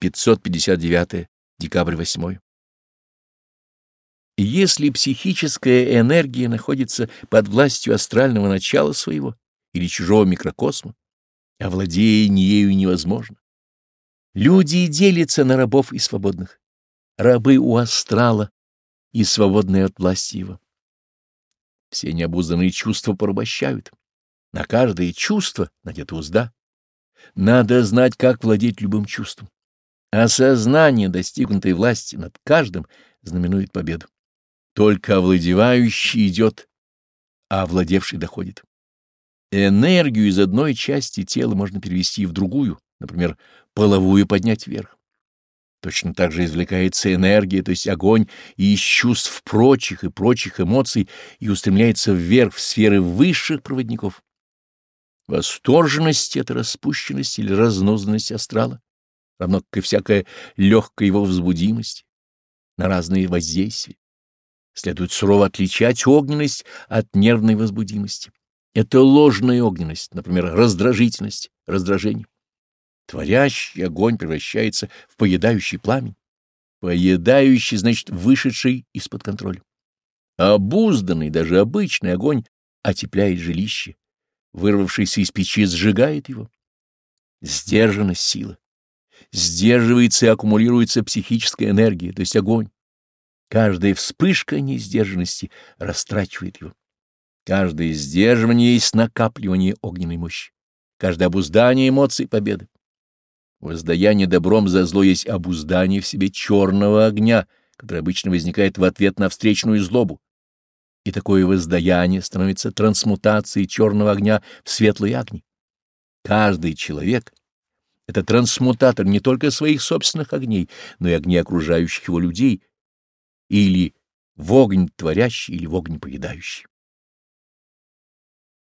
559 декабрь 8. Если психическая энергия находится под властью астрального начала своего или чужого микрокосма, овладение ею невозможно. Люди делятся на рабов и свободных. Рабы у астрала и свободные от власти его. Все необузданные чувства порабощают. На каждое чувство надета узда. Надо знать, как владеть любым чувством. Осознание достигнутой власти над каждым знаменует победу. Только овладевающий идет, а овладевший доходит. Энергию из одной части тела можно перевести в другую, например, половую поднять вверх. Точно так же извлекается энергия, то есть огонь, и из чувств прочих и прочих эмоций и устремляется вверх в сферы высших проводников. Восторженность — это распущенность или разнузанность астрала равно как и всякая легкая его возбудимость на разные воздействия. Следует сурово отличать огненность от нервной возбудимости. Это ложная огненность, например, раздражительность, раздражение. Творящий огонь превращается в поедающий пламень. Поедающий, значит, вышедший из-под контроля. Обузданный, даже обычный огонь отепляет жилище. Вырвавшийся из печи сжигает его. Сдержана сила сдерживается и аккумулируется психическая энергия, то есть огонь. Каждая вспышка неиздержанности растрачивает его. Каждое сдерживание есть накапливание огненной мощи. Каждое обуздание эмоций — победы. Воздаяние добром за зло есть обуздание в себе черного огня, который обычно возникает в ответ на встречную злобу. И такое воздаяние становится трансмутацией черного огня в светлые огни. Каждый человек это трансмутатор не только своих собственных огней, но и огней окружающих его людей, или в огонь творящий, или в огонь поедающий.